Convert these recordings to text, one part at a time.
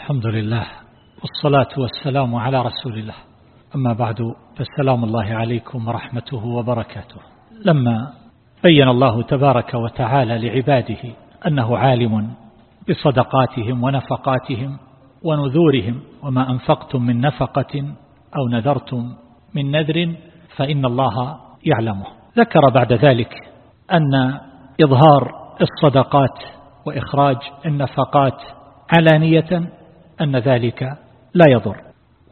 الحمد لله والصلاة والسلام على رسول الله. أما بعد فالسلام الله عليكم ورحمته وبركاته. لما بين الله تبارك وتعالى لعباده أنه عالم بصدقاتهم ونفقاتهم ونذورهم وما أنفقتم من نفقة أو نذرتم من نذر فإن الله يعلمه. ذكر بعد ذلك أن إظهار الصدقات وإخراج النفقات علانية أن ذلك لا يضر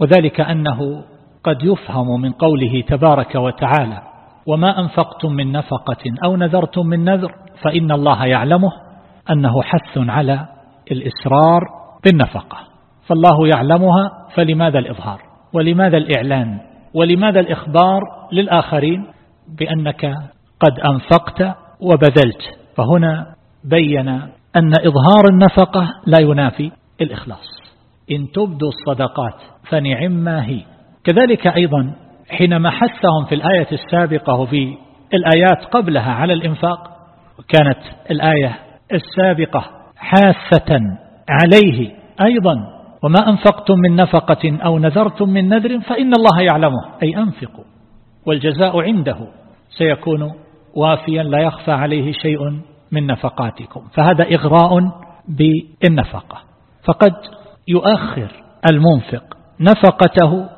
وذلك أنه قد يفهم من قوله تبارك وتعالى وما أنفقتم من نفقة أو نذرتم من نذر فإن الله يعلمه أنه حث على الإسرار بالنفقة فالله يعلمها فلماذا الإظهار؟ ولماذا الإعلان؟ ولماذا الإخبار للآخرين؟ بأنك قد أنفقت وبذلت فهنا بين أن إظهار النفقة لا ينافي الإخلاص. إن تبدوا الصدقات فنعم ما هي. كذلك أيضا حينما حثهم في الآية السابقة وفي الآيات قبلها على الإنفاق كانت الآية السابقة حاثة عليه أيضا. وما أنفقتم من نفقة أو نذرتم من نذر فإن الله يعلمه أي أنفقوا. والجزاء عنده سيكون وافيا لا يخفى عليه شيء من نفقاتكم. فهذا إغراء بالنفقة. فقد يؤخر المنفق نفقته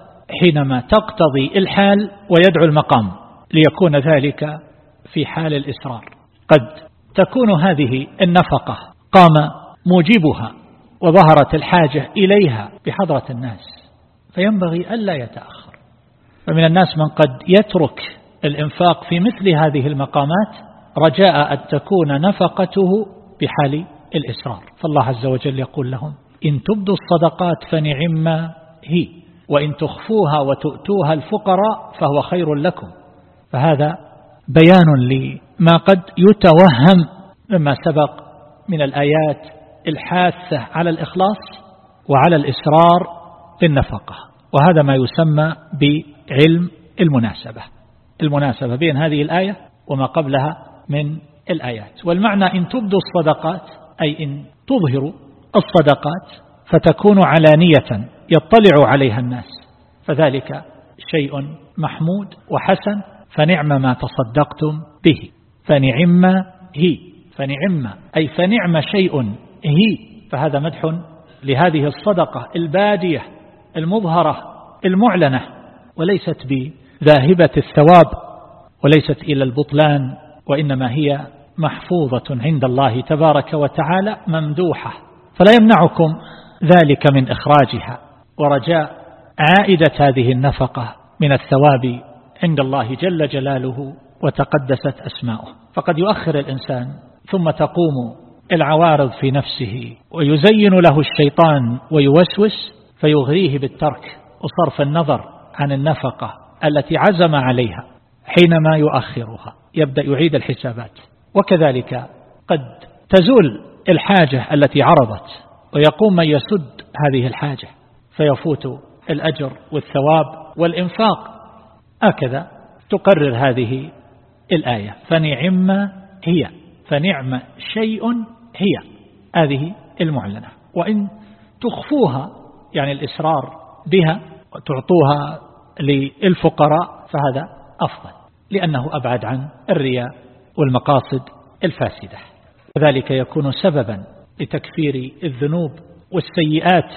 حينما تقتضي الحال ويدعو المقام ليكون ذلك في حال الإسرار قد تكون هذه النفقة قام موجبها وظهرت الحاجة إليها بحضرة الناس فينبغي ألا يتأخر. فمن الناس من قد يترك الإنفاق في مثل هذه المقامات رجاء أن تكون نفقته بحال الإسرار فالله عز وجل يقول لهم إن تبدوا الصدقات فنعم هي وإن تخفوها وتؤتوها الفقراء فهو خير لكم. فهذا بيان لما قد يتوهم مما سبق من الآيات الحاثة على الإخلاص وعلى الإسرار بالنفقة. وهذا ما يسمى بعلم المناسبة. المناسبة بين هذه الآية وما قبلها من الآيات. والمعنى إن تبدوا الصدقات أي إن تظهروا الصدقات فتكون علانية يطلع عليها الناس. فذلك شيء محمود وحسن فنعم ما تصدقتم به. فنعم هي فنعم أي فنعم شيء هي. فهذا مدح لهذه الصدقة البادية المظهرة المعلنة. وليست بذاهبة الثواب وليست إلى البطلان وإنما هي محفوظة عند الله تبارك وتعالى ممدوحة. فلا يمنعكم ذلك من إخراجها. ورجاء عائدة هذه النفقة من الثواب عند الله جل جلاله وتقدست أسماؤه. فقد يؤخر الإنسان ثم تقوم العوارض في نفسه ويزين له الشيطان ويوسوس فيغريه بالترك وصرف النظر عن النفقة التي عزم عليها حينما يؤخرها. يبدأ يعيد الحسابات. وكذلك قد تزول الحاجة التي عرضت ويقوم من يسد هذه الحاجة فيفوت الأجر والثواب والإنفاق. هكذا تقرر هذه الآية. فنعم هي فنعم شيء هي. هذه المعلنة. وإن تخفوها يعني الإسرار بها وتعطوها للفقراء فهذا أفضل لأنه أبعد عن الرياء والمقاصد الفاسدة. وذلك يكون سببا لتكفير الذنوب والسيئات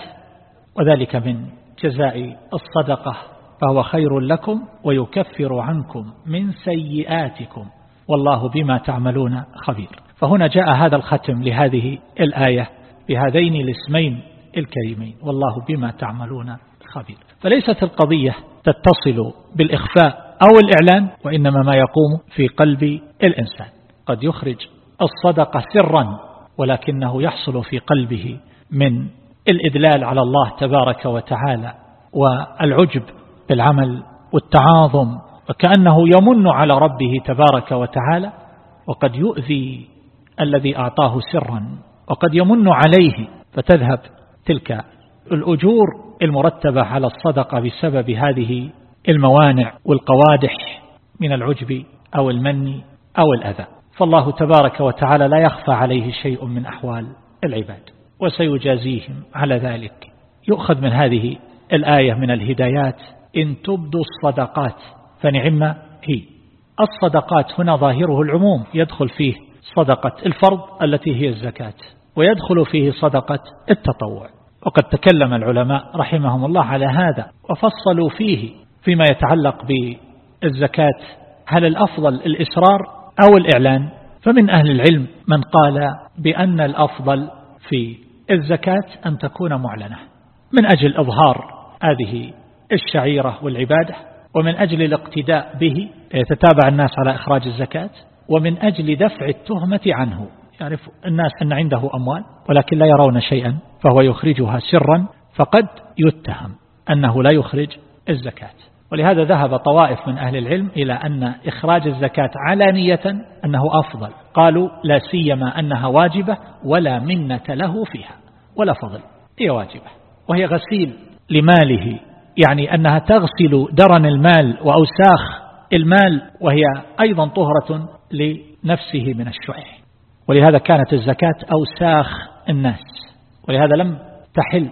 وذلك من جزاء الصدقة فهو خير لكم ويكفر عنكم من سيئاتكم والله بما تعملون خبير. فهنا جاء هذا الختم لهذه الآية بهذين الاسمين الكريمين والله بما تعملون خبير. فليست القضية تتصل بالإخفاء أو الإعلان وإنما ما يقوم في قلب الإنسان. قد يخرج الصدقة سرا ولكنه يحصل في قلبه من الإدلال على الله تبارك وتعالى والعجب بالعمل والتعاظم وكأنه يمن على ربه تبارك وتعالى وقد يؤذي الذي أعطاه سرا وقد يمن عليه. فتذهب تلك الأجور المرتبة على الصدقة بسبب هذه الموانع والقوادح من العجب أو المن أو الأذى. فالله تبارك وتعالى لا يخفى عليه شيء من أحوال العباد وسيجازيهم على ذلك. يؤخذ من هذه الآية من الهدايات إن تبدوا الصدقات فنعم هي. الصدقات هنا ظاهره العموم يدخل فيه صدقة الفرض التي هي الزكاة ويدخل فيه صدقة التطوع. وقد تكلم العلماء رحمهم الله على هذا وفصلوا فيه فيما يتعلق بالزكاة. هل الأفضل الإسرار أو الإعلان. فمن أهل العلم من قال بأن الأفضل في الزكاة أن تكون معلنة. من أجل إظهار هذه الشعيرة والعبادة ومن أجل الاقتداء به يتتابع الناس على إخراج الزكاة ومن أجل دفع التهمة عنه. يعرف الناس أن عنده أموال ولكن لا يرون شيئا فهو يخرجها سرا فقد يتهم أنه لا يخرج الزكاة. ولهذا ذهب طوائف من أهل العلم إلى أن إخراج الزكاة علانية أنه أفضل. قالوا لا سيما أنها واجبة ولا منة له فيها ولا فضل هي واجبة وهي غسيل لماله يعني أنها تغسل درن المال وأوساخ المال وهي أيضا طهرة لنفسه من الشح. ولهذا كانت الزكاة أوساخ الناس ولهذا لم تحل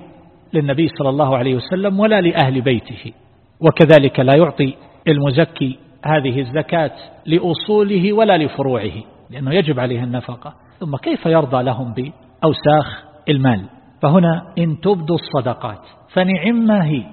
للنبي صلى الله عليه وسلم ولا لأهل بيته. وكذلك لا يعطي المزكي هذه الزكاة لأصوله ولا لفروعه لأنه يجب عليه النفقة. ثم كيف يرضى لهم بأوساخ المال؟ فهنا إن تبدوا الصدقات فنعم هي.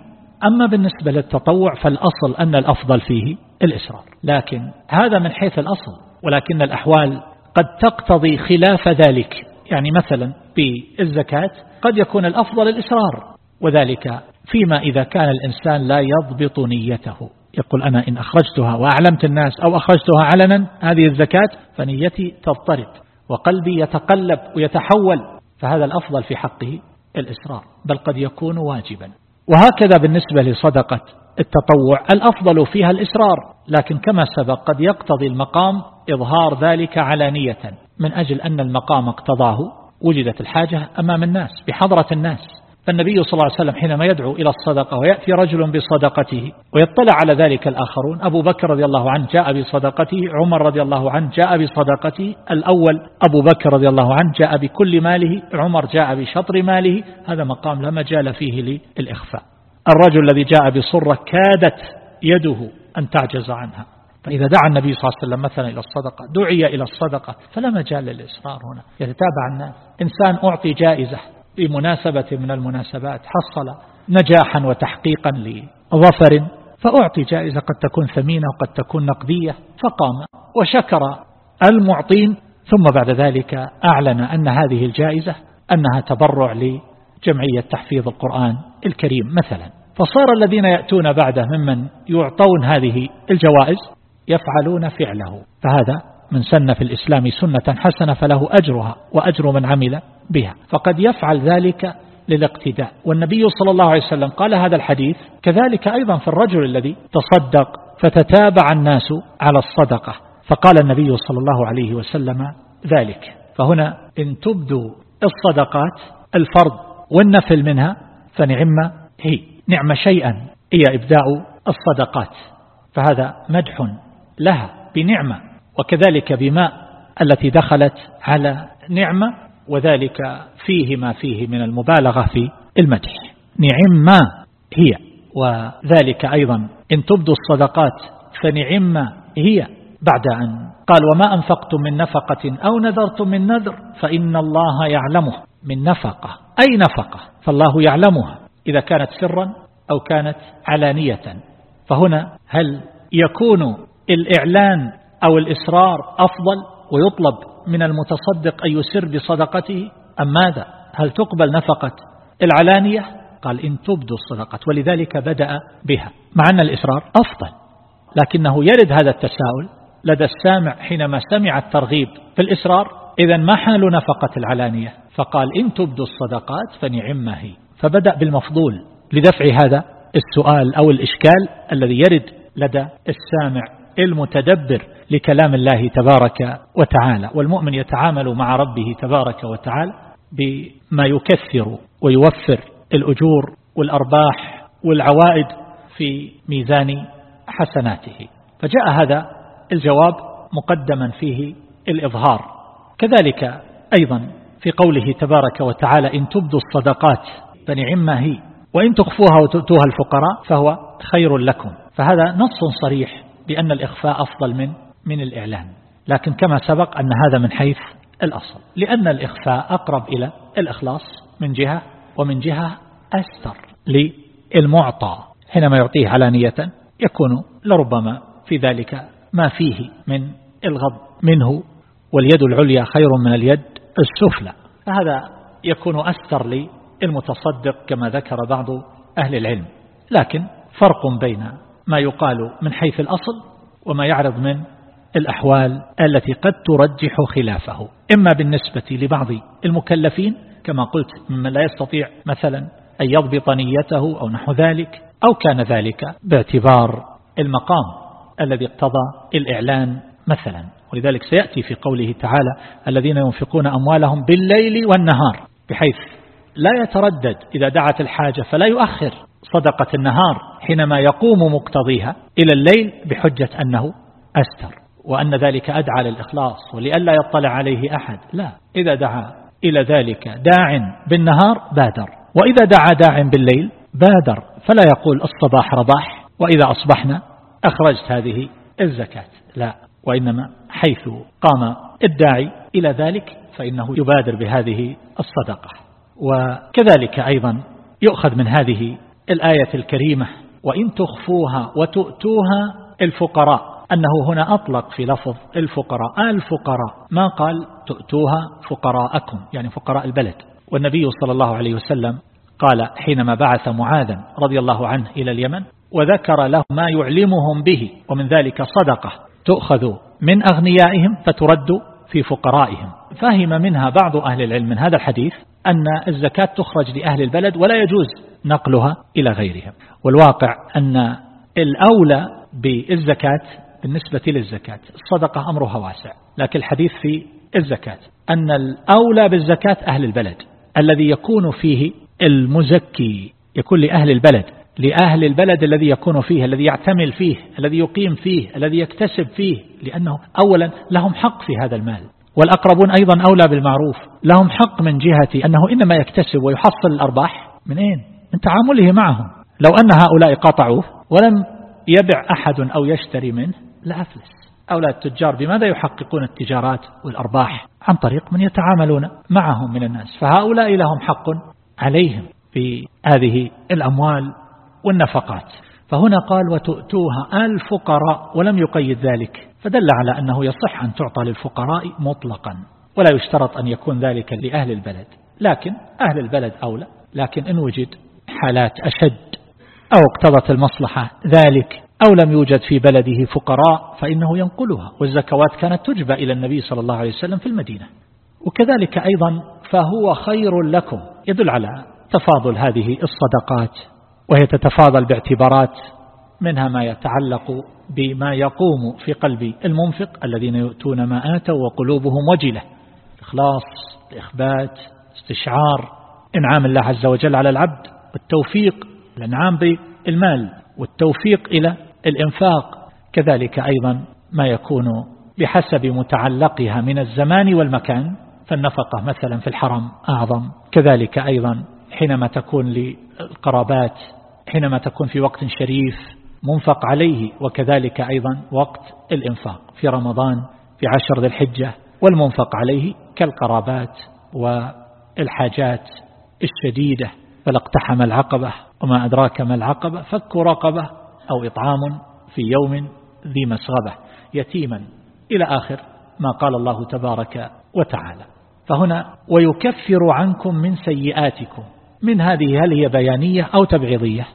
أما بالنسبة للتطوع فالأصل أن الأفضل فيه الإسرار لكن هذا من حيث الأصل ولكن الأحوال قد تقتضي خلاف ذلك. يعني مثلا بالزكاة قد يكون الأفضل الإسرار وذلك فيما إذا كان الإنسان لا يضبط نيته. يقول أنا إن أخرجتها وأعلمت الناس أو أخرجتها علنا هذه الزكاة فنيتي تضطرب وقلبي يتقلب ويتحول فهذا الأفضل في حقه الإسرار بل قد يكون واجبا. وهكذا بالنسبة لصدقة التطوع الأفضل فيها الإسرار لكن كما سبق قد يقتضي المقام إظهار ذلك علانية من أجل أن المقام اقتضاه وجدت الحاجة أمام الناس بحضرة الناس. فالنبي صلى الله عليه وسلم حينما يدعو إلى الصدقة ويأتي رجل بصدقته ويطلع على ذلك الآخرون أبو بكر رضي الله عنه جاء بصدقته عمر رضي الله عنه جاء بصدقته الأول أبو بكر رضي الله عنه جاء بكل ماله عمر جاء بشطر ماله هذا مقام لا مجال فيه للإخفاء. الرجل الذي جاء بصرة كادت يده أن تعجز عنها. فإذا دعا النبي صلى الله عليه وسلم مثلا إلى الصدقة دعي إلى الصدقة فلا مجال للإصرار هنا. يتتابع الناس. إنسان أعطي جائزة بمناسبة من المناسبات حصل نجاحا وتحقيقا لظفر فأعطي جائزة قد تكون ثمينة وقد تكون نقدية فقام وشكر المعطين ثم بعد ذلك أعلن أن هذه الجائزة أنها تبرع لجمعية تحفيظ القرآن الكريم مثلا. فصار الذين يأتون بعده ممن يعطون هذه الجوائز يفعلون فعله فهذا من سن في الإسلام سنة حسنة فله أجرها وأجر من عمل بها. فقد يفعل ذلك للاقتداء. والنبي صلى الله عليه وسلم قال هذا الحديث كذلك أيضا في الرجل الذي تصدق فتتابع الناس على الصدقة. فقال النبي صلى الله عليه وسلم ذلك. فهنا إن تبدوا الصدقات الفرض والنفل منها فنعم هي. نعم شيئا هي إبداء الصدقات. فهذا مدح لها بنعمة. وكذلك بماء التي دخلت على نعمة وذلك فيه ما فيه من المبالغة في المدح. نعم ما هي وذلك أيضا إن تبدوا الصدقات فنعم هي بعد أن قال وما أنفقتم من نفقة أو نذرتم من نذر فإن الله يعلمه من نفقة. أي نفقة؟ فالله يعلمها إذا كانت سرا أو كانت علانية. فهنا هل يكون الإعلان أو الإسرار أفضل ويطلب من المتصدق أن يسر بصدقته؟ أم ماذا؟ هل تقبل نفقة العلانية؟ قال إن تبدوا الصدقة ولذلك بدأ بها. مع أن الإسرار أفضل لكنه يرد هذا التساؤل لدى السامع حينما سمع الترغيب في الإسرار إذا ما حال نفقة العلانية؟ فقال إن تبدوا الصدقات فنعم هي. فبدأ بالمفضول لدفع هذا السؤال أو الإشكال الذي يرد لدى السامع المتدبر لكلام الله تبارك وتعالى والمؤمن يتعامل مع ربه تبارك وتعالى بما يكثر ويوفر الأجور والأرباح والعوائد في ميزان حسناته. فجاء هذا الجواب مقدما فيه الإظهار. كذلك أيضا في قوله تبارك وتعالى إن تبدوا الصدقات فنعما هي وإن تخفوها وتؤتوها الفقراء فهو خير لكم. فهذا نص صريح بأن الإخفاء أفضل من من الإعلان. لكن كما سبق أن هذا من حيث الأصل. لأن الإخفاء أقرب إلى الإخلاص من جهة ومن جهة أستر للمعطى. حينما يعطيه علانية يكون لربما في ذلك ما فيه من الغض منه واليد العليا خير من اليد السفلى. فهذا يكون أستر للمتصدق كما ذكر بعض أهل العلم. لكن فرق بين ما يقال من حيث الأصل وما يعرض من الأحوال التي قد ترجح خلافه. إما بالنسبة لبعض المكلفين كما قلت ممن لا يستطيع مثلا أن يضبط نيته أو نحو ذلك أو كان ذلك باعتبار المقام الذي اقتضى الإعلان مثلا. ولذلك سيأتي في قوله تعالى الذين ينفقون أموالهم بالليل والنهار بحيث لا يتردد إذا دعت الحاجة فلا يؤخر صدقة النهار حينما يقوم مقتضيها إلى الليل بحجة أنه أستر وأن ذلك أدعى للإخلاص ولئلا يطلع عليه أحد. لا إذا دعا إلى ذلك داع بالنهار بادر وإذا دعا داع بالليل بادر فلا يقول الصباح رباح وإذا أصبحنا أخرجت هذه الزكاة. لا وإنما حيث قام الداعي إلى ذلك فإنه يبادر بهذه الصدقة. وكذلك أيضا يؤخذ من هذه الآية الكريمة وإن تخفوها وتؤتوها الفقراء أنه هنا أطلق في لفظ الفقراء. الفقراء. ما قال تؤتوها فقراءكم يعني فقراء البلد. والنبي صلى الله عليه وسلم قال حينما بعث معاذا رضي الله عنه إلى اليمن وذكر له ما يعلمهم به ومن ذلك صدقة. تؤخذ من أغنيائهم فترد في فقرائهم. فهم منها بعض أهل العلم من هذا الحديث أن الزكاة تخرج لأهل البلد ولا يجوز نقلها إلى غيرهم. والواقع أن الأولى بالزكاة بالنسبة للزكاة الصدقة أمرها واسع. لكن الحديث في الزكاة أن الأولى بالزكاة أهل البلد الذي يكون فيه المزكي يكون لأهل البلد لأهل البلد الذي يكون فيه الذي يعتمل فيه الذي يقيم فيه الذي يكتسب فيه لأنه أولا لهم حق في هذا المال. والأقربون أيضا أولى بالمعروف. لهم حق من جهة أنه إنما يكتسب ويحصل الأرباح. من أين؟ من تعامله معهم. لو أن هؤلاء قطعوه ولم يبع أحد أو يشتري منه لأفلس أولى التجار بماذا يحققون التجارات والأرباح؟ عن طريق من يتعاملون معهم من الناس. فهؤلاء لهم حق عليهم في هذه الأموال والنفقات. فهنا قال وتؤتوها الفقراء ولم يقيد ذلك. فدل على أنه يصح أن تعطى للفقراء مطلقا ولا يشترط أن يكون ذلك لأهل البلد. لكن أهل البلد أولى. لكن إن وجد حالات أشد أو اقتضت المصلحة ذلك أو لم يوجد في بلده فقراء فإنه ينقلها. والزكوات كانت تجبى إلى النبي صلى الله عليه وسلم في المدينة. وكذلك أيضا فهو خير لكم. يدل على تفاضل هذه الصدقات. وهي تتفاضل باعتبارات منها ما يتعلق بما يقوم في قلب المنفق الذين يؤتون ما آتوا وقلوبهم وجلة. إخلاص الإخبات استشعار إنعام الله عز وجل على العبد والتوفيق الإنعام بالمال والتوفيق إلى الإنفاق. كذلك أيضا ما يكون بحسب متعلقها من الزمان والمكان فالنفقة مثلا في الحرم أعظم. كذلك أيضا حينما تكون للقرابات حينما تكون في وقت شريف منفق عليه وكذلك أيضا وقت الإنفاق. في رمضان في عشر ذي الحجة والمنفق عليه كالقرابات والحاجات الشديدة. فلاقتحم العقبة وما أدراك ما العقبة فك رقبة أو إطعام في يوم ذي مسغبة. يتيما إلى آخر ما قال الله تبارك وتعالى. فهنا ويكفر عنكم من سيئاتكم. من هذه هل هي بيانية أو تبعيضية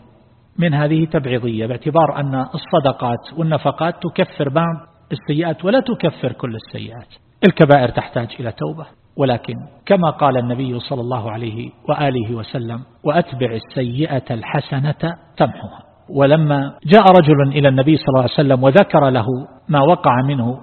من هذه تبعيضية باعتبار أن الصدقات والنفقات تكفر بعض السيئات ولا تكفر كل السيئات. الكبائر تحتاج إلى توبة. ولكن كما قال النبي صلى الله عليه وآله وسلم وأتبع السيئة الحسنة تمحها. ولما جاء رجل إلى النبي صلى الله عليه وسلم وذكر له ما وقع منه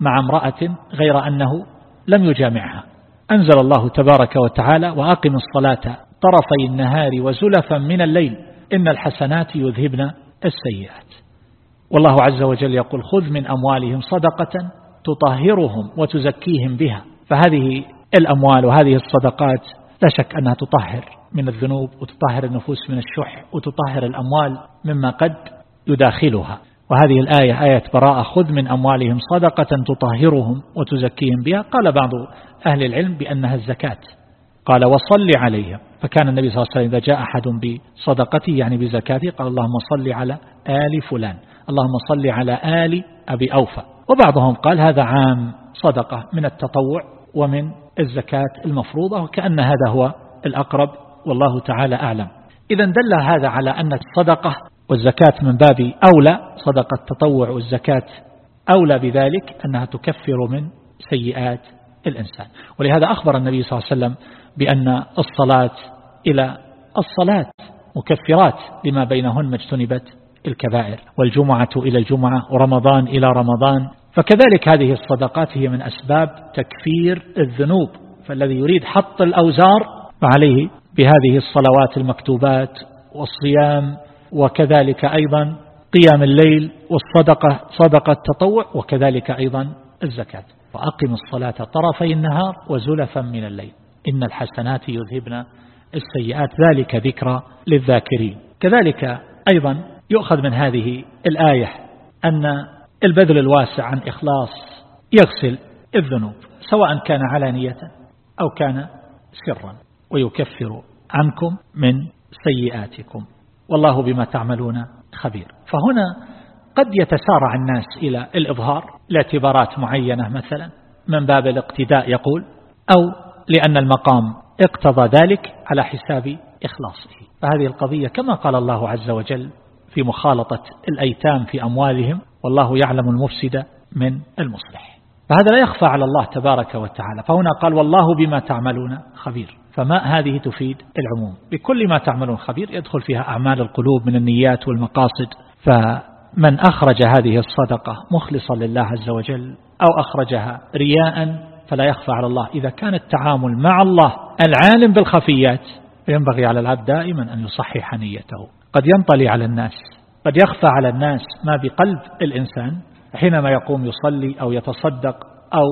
مع امرأة غير أنه لم يجامعها أنزل الله تبارك وتعالى وأقم الصلاة طرفي النهار وزلفا من الليل. إن الحسنات يذهبن السيئات. والله عز وجل يقول خذ من أموالهم صدقة تطهرهم وتزكيهم بها. فهذه الأموال وهذه الصدقات لا شك أنها تطهر من الذنوب وتطهر النفوس من الشح وتطهر الأموال مما قد يداخلها. وهذه الآية آية براءة خذ من أموالهم صدقة تطهرهم وتزكيهم بها. قال بعض أهل العلم بأنها الزكاة. قال وصل عليهم. فكان النبي صلى الله عليه وسلم إذا جاء أحد بصدقته يعني بزكاته قال اللهم صل على آل فلان اللهم صل على آل أبي أوفى. وبعضهم قال هذا عام صدقة من التطوع ومن الزكاة المفروضة وكأن هذا هو الأقرب والله تعالى أعلم. إذا دل هذا على أن الصدقة والزكاة من باب أولى صدقة التطوع والزكاة أولى بذلك أنها تكفر من سيئات الإنسان. ولهذا أخبر النبي صلى الله عليه وسلم بأن الصلاة إلى الصلاة مكفرات لما بينهن ما اجتنبت الكبائر والجمعة إلى الجمعة ورمضان إلى رمضان. فكذلك هذه الصدقات هي من أسباب تكفير الذنوب. فالذي يريد حط الأوزار فعليه بهذه الصلوات المكتوبات والصيام وكذلك أيضا قيام الليل والصدقة صدقة التطوع وكذلك أيضا الزكاة. وأقم الصلاة طرفي النهار وزلفا من الليل. إن الحسنات يذهبن السيئات. ذلك ذكرى للذاكرين. كذلك أيضا يؤخذ من هذه الآية أن البذل الواسع عن إخلاص يغسل الذنوب سواء كان علانية أو كان سرا ويكفر عنكم من سيئاتكم. والله بما تعملون خبير. فهنا قد يتسارع الناس إلى الإظهار لاعتبارات معينة مثلا من باب الاقتداء يقول أو لأن المقام اقتضى ذلك على حساب إخلاصه. فهذه القضية كما قال الله عز وجل في مخالطة الأيتام في أموالهم والله يعلم المفسد من المصلح. فهذا لا يخفى على الله تبارك وتعالى. فهنا قال والله بما تعملون خبير. فما هذه تفيد العموم؟ بكل ما تعملون خبير يدخل فيها أعمال القلوب من النيات والمقاصد. فمن أخرج هذه الصدقة مخلصا لله عز وجل أو أخرجها رياء فلا يخفى على الله. إذا كان التعامل مع الله العالم بالخفيات فينبغي على العبد دائما أن يصحح نيته. قد ينطلي على الناس قد يخفى على الناس ما بقلب الإنسان حينما يقوم يصلي أو يتصدق أو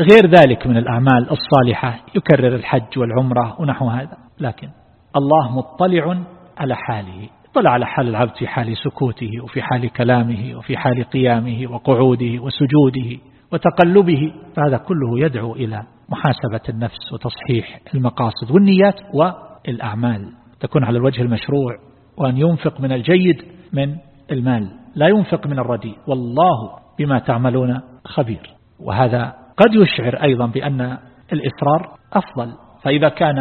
غير ذلك من الأعمال الصالحة يكرر الحج والعمرة ونحو هذا. لكن الله مطلع على حاله طلع على حال العبد في حال سكوته وفي حال كلامه وفي حال قيامه وقعوده وسجوده. وتقلبه فهذا كله يدعو إلى محاسبة النفس وتصحيح المقاصد والنيات والأعمال. تكون على الوجه المشروع وأن ينفق من الجيد من المال لا ينفق من الرديء. والله بما تعملون خبير. وهذا قد يشعر أيضا بأن الإسرار أفضل. فإذا كان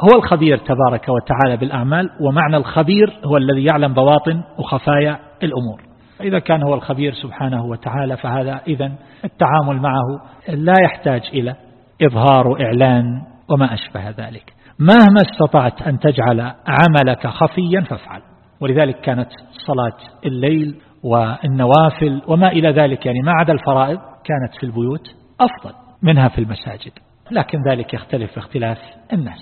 هو الخبير تبارك وتعالى بالأعمال ومعنى الخبير هو الذي يعلم بواطن وخفايا الأمور. فإذا كان هو الخبير سبحانه وتعالى فهذا إذا التعامل معه لا يحتاج إلى إظهار وإعلان وما أشبه ذلك. مهما استطعت أن تجعل عملك خفيا فافعل. ولذلك كانت صلاة الليل والنوافل وما إلى ذلك يعني ما عدا الفرائض كانت في البيوت أفضل منها في المساجد. لكن ذلك يختلف اختلاف الناس.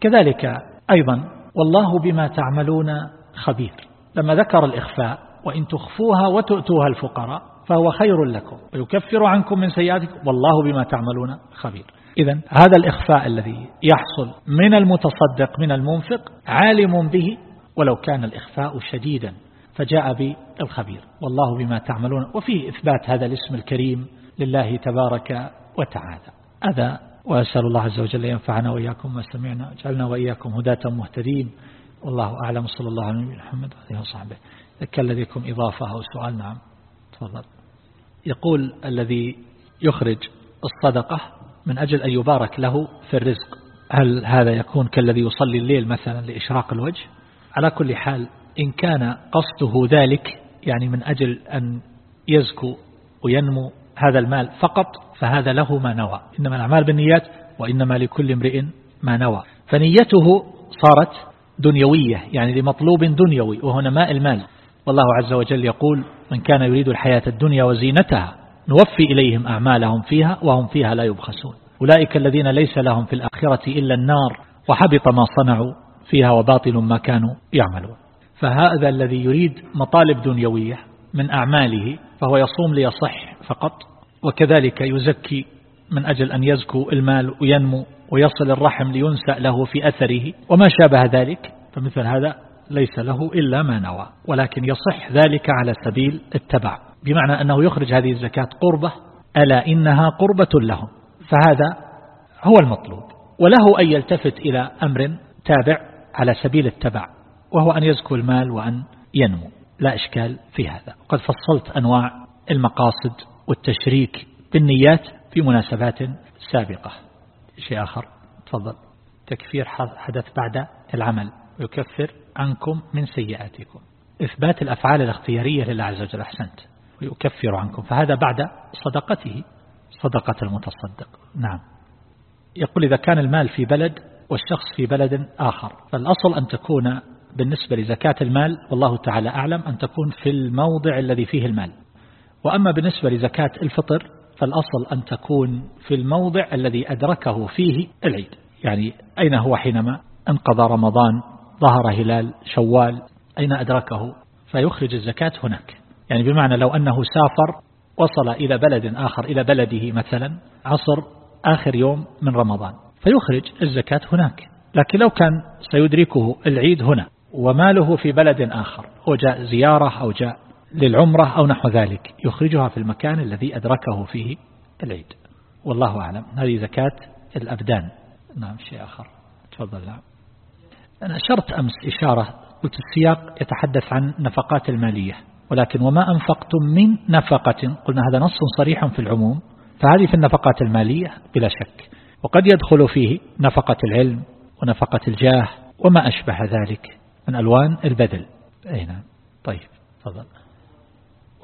كذلك أيضا والله بما تعملون خبير. لما ذكر الإخفاء وإن تخفوها وتؤتوها الفقراء فهو خير لكم ويكفر عنكم من سيئاتكم والله بما تعملون خبير. إذا هذا الإخفاء الذي يحصل من المتصدق من المنفق عالم به ولو كان الإخفاء شديدا فجاء بالخبير. والله بما تعملون وفيه إثبات هذا الاسم الكريم لله تبارك وتعالى. هذا وأسأل الله عز وجل ينفعنا وإياكم ما سمعنا جعلنا وإياكم هداة مهتدين. والله أعلم صلى الله عليه محمد وعليه وصحبه. كان لديكم إضافة أو سؤال؟ نعم تفضل. يقول الذي يخرج الصدقة من أجل أن يبارك له في الرزق هل هذا يكون كالذي يصلي الليل مثلا لإشراق الوجه؟ على كل حال إن كان قصده ذلك يعني من أجل أن يزكو وينمو هذا المال فقط فهذا له ما نوى. إنما الأعمال بالنيات وإنما لكل امرئ ما نوى. فنيته صارت دنيوية يعني لمطلوب دنيوي وهو نماء المال. والله عز وجل يقول من كان يريد الحياة الدنيا وزينتها نوفي إليهم أعمالهم فيها وهم فيها لا يبخسون. أولئك الذين ليس لهم في الآخرة إلا النار وحبط ما صنعوا فيها وباطل ما كانوا يعملون. فهذا الذي يريد مطالب دنيوية من أعماله فهو يصوم ليصح فقط وكذلك يزكي من أجل أن يزكو المال وينمو ويصل الرحم لينسأ له في أثره وما شابه ذلك فمثل هذا ليس له إلا ما نوى ولكن يصح ذلك على سبيل التبع. بمعنى أنه يخرج هذه الزكاة قربة ألا إنها قربة لهم فهذا هو المطلوب. وله أن يلتفت إلى أمر تابع على سبيل التبع وهو أن يزكو المال وأن ينمو. لا إشكال في هذا. قد فصلت أنواع المقاصد والتشريك بالنيات في مناسبات سابقة. شيء آخر. تفضل. تكفير حدث بعد العمل. ويكفر عنكم من سيئاتكم. إثبات الأفعال الاختيارية لله عز وجل أحسنت. ويكفر عنكم. فهذا بعد صدقته. صدقة المتصدق. نعم. يقول إذا كان المال في بلد والشخص في بلد آخر فالأصل أن تكون بالنسبة لزكاة المال والله تعالى أعلم أن تكون في الموضع الذي فيه المال. وأما بالنسبة لزكاة الفطر فالأصل أن تكون في الموضع الذي أدركه فيه العيد. يعني أين هو حينما انقضى رمضان ظهر هلال شوال أين أدركه؟ فيخرج الزكاة هناك. يعني بمعنى لو أنه سافر وصل إلى بلد آخر إلى بلده مثلا عصر آخر يوم من رمضان فيخرج الزكاة هناك. لكن لو كان سيدركه العيد هنا وماله في بلد آخر هو جاء زيارة أو جاء للعمرة أو نحو ذلك يخرجها في المكان الذي أدركه فيه العيد. والله أعلم. هذه زكاة الأبدان. نعم شيء آخر. تفضل نعم. أنا أشرت أمس إشارة قلت السياق يتحدث عن نفقات المالية ولكن وما أنفقتم من نفقة؟ قلنا هذا نص صريح في العموم فهذه في النفقات المالية بلا شك. وقد يدخل فيه نفقة العلم ونفقة الجاه وما أشبه ذلك من ألوان البذل أي نعم. طيب تفضل.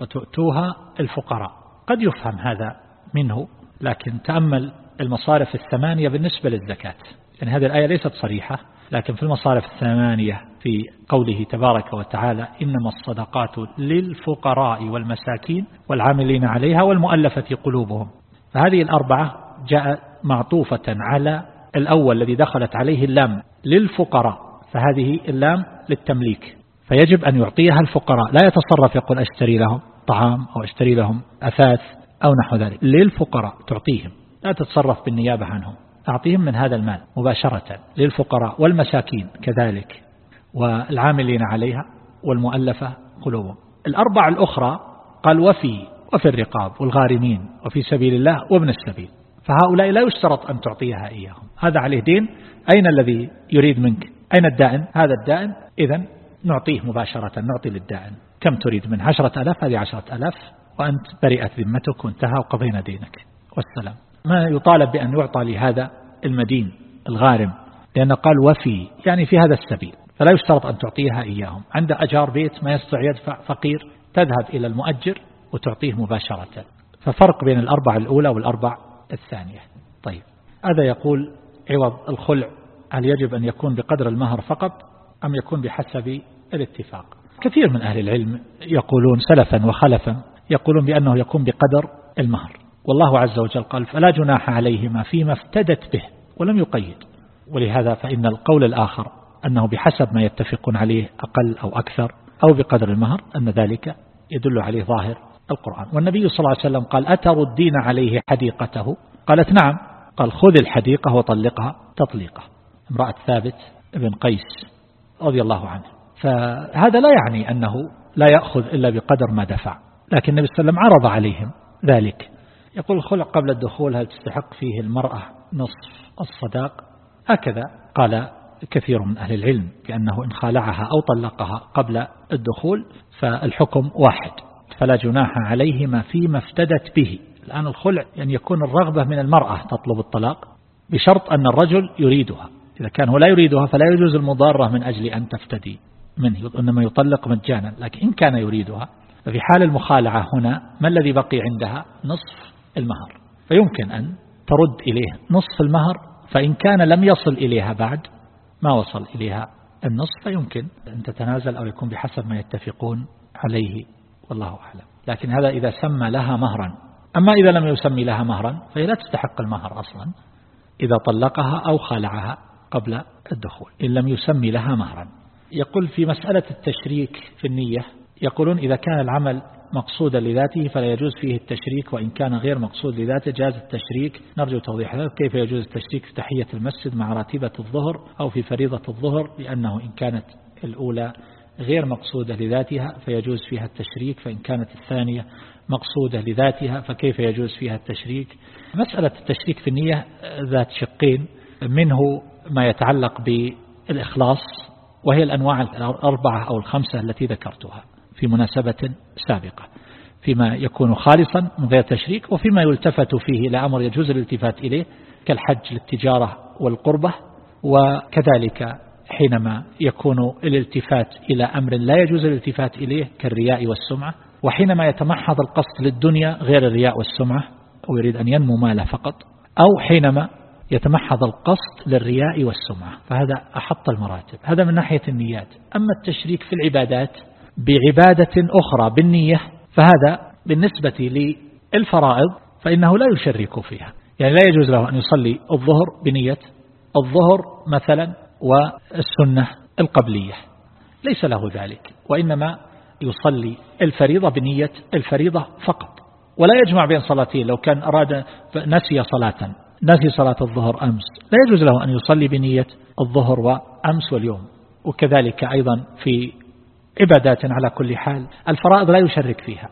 وتؤتوها الفقراء. قد يفهم هذا منه لكن تأمل المصارف الثمانية بالنسبة للزكاة. يعني هذه الآية ليست صريحة لكن في المصارف الثمانية في قوله تبارك وتعالى إنما الصدقات للفقراء والمساكين والعاملين عليها والمؤلفة قلوبهم. فهذه الأربعة جاء معطوفة على الأول الذي دخلت عليه اللام للفقراء فهذه اللام للتمليك. فيجب أن يعطيها الفقراء. لا يتصرف يقول أشتري لهم طعام أو أشتري لهم أثاث أو نحو ذلك. للفقراء تعطيهم. لا تتصرف بالنيابة عنهم. أعطيهم من هذا المال مباشرة للفقراء والمساكين كذلك والعاملين عليها والمؤلفة قلوبهم. الأربع الأخرى قال وفي وفي الرقاب والغارمين وفي سبيل الله وابن السبيل. فهؤلاء لا يشترط أن تعطيها إياهم. هذا عليه دين. أين الذي يريد منك؟ أين الدائن؟ هذا الدائن إذا نعطيه مباشرة نعطي للدائن كم تريد من عشرة ألاف هذه عشرة ألاف وأنت برئت ذمتك وانتهى وقضينا دينك. والسلام. ما يطالب بأن يعطى لهذا المدين الغارم؟ لأنه قال وفي يعني في هذا السبيل. فلا يشترط أن تعطيها إياهم. عند أجار بيت ما يستطيع يدفع فقير تذهب إلى المؤجر وتعطيه مباشرة. ففرق بين الأربع الأولى والأربع الثانية. طيب. هذا يقول عوض الخلع هل يجب أن يكون بقدر المهر فقط أم يكون بحسب الاتفاق. كثير من أهل العلم يقولون سلفا وخلفا يقولون بأنه يكون بقدر المهر. والله عز وجل قال فلا جناح عليهما فيما افتدت به ولم يقيد. ولهذا فإن القول الآخر أنه بحسب ما يتفقون عليه أقل أو أكثر أو بقدر المهر أن ذلك يدل عليه ظاهر القرآن. والنبي صلى الله عليه وسلم قال أتردين عليه حديقته؟ قالت نعم. قال خذ الحديقة وطلقها تطليقه امرأة ثابت بن قيس رضي الله عنه. فهذا لا يعني أنه لا يأخذ إلا بقدر ما دفع. لكن النبي صلى الله عليه وسلم عرض عليهم ذلك. يقول الخلع قبل الدخول هل تستحق فيه المرأة نصف الصداق؟ هكذا قال كثير من أهل العلم بأنه إن خالعها أو طلقها قبل الدخول فالحكم واحد. فلا جناح عليهما فيما افتدت به. الآن الخلع أن يعني يكون الرغبة من المرأة تطلب الطلاق بشرط أن الرجل يريدها. إذا كان هو لا يريدها فلا يجوز المضارة من أجل أن تفتدي. منه إنما يطلق مجانا لكن إن كان يريدها ففي حال المخالعة هنا ما الذي بقي عندها؟ نصف المهر. فيمكن أن ترد إليه نصف المهر فإن كان لم يصل إليها بعد ما وصل إليها النصف فيمكن أن تتنازل أو يكون بحسب ما يتفقون عليه والله أعلم. لكن هذا إذا سمى لها مهرا. أما إذا لم يسمي لها مهرا فهي لا تستحق المهر أصلا إذا طلقها أو خالعها قبل الدخول إن لم يسمي لها مهرا. يقول في مسألة التشريك في النية يقولون إذا كان العمل مقصودا لذاته فلا يجوز فيه التشريك وإن كان غير مقصود لذاته جاز التشريك. نرجو توضيح ذلك. كيف يجوز التشريك في تحية المسجد مع راتبة الظهر أو في فريضة الظهر؟ لأنه إن كانت الأولى غير مقصودة لذاتها فيجوز فيها التشريك فإن كانت الثانية مقصودة لذاتها فكيف يجوز فيها التشريك؟ مسألة التشريك في النية ذات شقين منه ما يتعلق بالإخلاص وهي الأنواع الأربعة أو الخمسة التي ذكرتها في مناسبة سابقة فيما يكون خالصا من غير تشريك وفيما يلتفت فيه إلى أمر يجوز الالتفات إليه كالحج للتجارة والقربة وكذلك حينما يكون الالتفات إلى أمر لا يجوز الالتفات إليه كالرياء والسمعة وحينما يتمحض القصد للدنيا غير الرياء والسمعة ويريد أن ينمو ماله فقط أو حينما يتمحض القصد للرياء والسمعة فهذا أحط المراتب. هذا من ناحية النيات. أما التشريك في العبادات بعبادة أخرى بالنية فهذا بالنسبة للفرائض فإنه لا يشرك فيها. يعني لا يجوز له أن يصلي الظهر بنية الظهر مثلا والسنة القبلية. ليس له ذلك وإنما يصلي الفريضة بنية الفريضة فقط. ولا يجمع بين صلاتين لو كان أراد نسي صلاة. نسي صلاة الظهر أمس. لا يجوز له أن يصلي بنية الظهر وأمس واليوم. وكذلك أيضا في عبادات على كل حال. الفرائض لا يشرك فيها.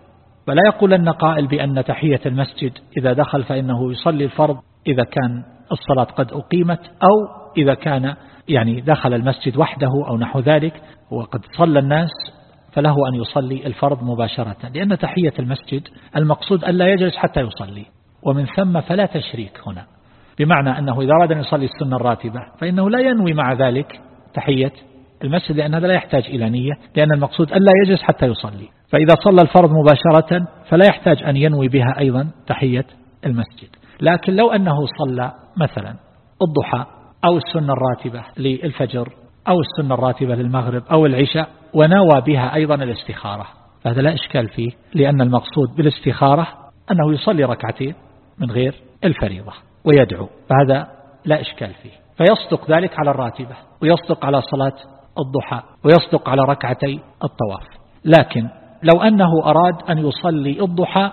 ولا يقول أن قائل بأن تحية المسجد إذا دخل فإنه يصلي الفرض إذا كان الصلاة قد أقيمت أو إذا كان يعني دخل المسجد وحده أو نحو ذلك وقد صلى الناس فله أن يصلي الفرض مباشرة. لأن تحية المسجد المقصود أن لا يجلس حتى يصلي. ومن ثم فلا تشريك هنا. بمعنى أنه إذا أراد أن يصلي السنة الراتبة فإنه لا ينوي مع ذلك تحية المسجد لأن هذا لا يحتاج إلى نية لأن المقصود أن لا يجلس حتى يصلي. فإذا صلى الفرض مباشرة فلا يحتاج أن ينوي بها أيضا تحية المسجد. لكن لو أنه صلى مثلا الضحى أو السنة الراتبة للفجر أو السنة الراتبة للمغرب أو العشاء ونوى بها أيضا الاستخارة. فهذا لا إشكال فيه لأن المقصود بالاستخارة أنه يصلي ركعتين من غير الفريضة. ويدعو فهذا لا إشكال فيه. فيصدق ذلك على الراتبة ويصدق على صلاة الضحى ويصدق على ركعتي الطواف. لكن لو أنه أراد أن يصلي الضحى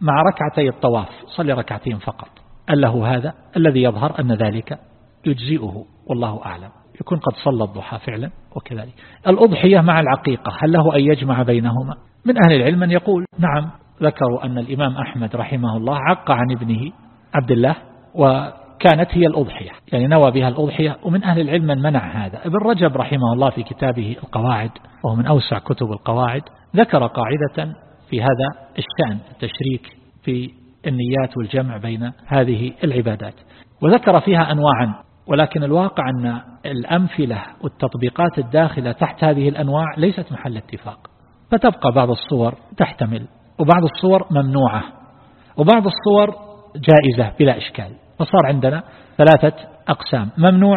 مع ركعتي الطواف صلي ركعتين فقط. أن له هذا الذي يظهر أن ذلك يجزئه والله أعلم. يكون قد صلى الضحى فعلا وكذلك. الأضحية مع العقيقة هل له أن يجمع بينهما؟ من أهل العلم من يقول نعم ذكروا أن الإمام أحمد رحمه الله عق عن ابنه عبد الله وكانت هي الأضحية يعني نوى بها الأضحية ومن أهل العلم من منع هذا. ابن رجب رحمه الله في كتابه القواعد وهو من أوسع كتب القواعد ذكر قاعدة في هذا الشأن التشريك في النيات والجمع بين هذه العبادات. وذكر فيها أنواعا ولكن الواقع أن الأمثلة والتطبيقات الداخلة تحت هذه الأنواع ليست محل اتفاق. فتبقى بعض الصور تحتمل وبعض الصور ممنوعة وبعض الصور جائزة بلا إشكال. فصار عندنا ثلاثة أقسام. ممنوع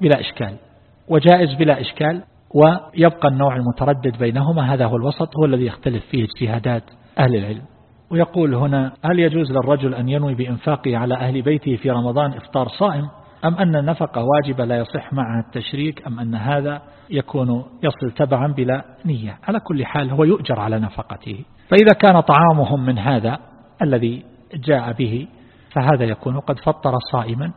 بلا إشكال وجائز بلا إشكال ويبقى النوع المتردد بينهما. هذا هو الوسط هو الذي يختلف فيه اجتهادات أهل العلم. ويقول هنا هل يجوز للرجل أن ينوي بإنفاقه على أهل بيته في رمضان إفطار صائم؟ أم أن النفقة واجبة لا يصح معها التشريك؟ أم أن هذا يكون يصل تبعا بلا نية؟ على كل حال هو يؤجر على نفقته. فإذا كان طعامهم من هذا الذي جاء به فهذا يكون قد فطر صائما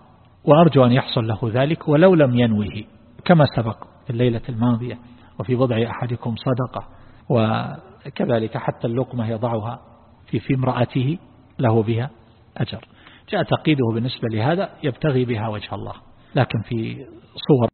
وأرجو أن يحصل له ذلك ولو لم ينوه كما سبق في الليلة الماضية وفي وضع أحدكم صدقة وكذلك حتى اللقمة يضعها في في امرأته له بها أجر. جاء تقييده بالنسبة لهذا يبتغي بها وجه الله لكن في صور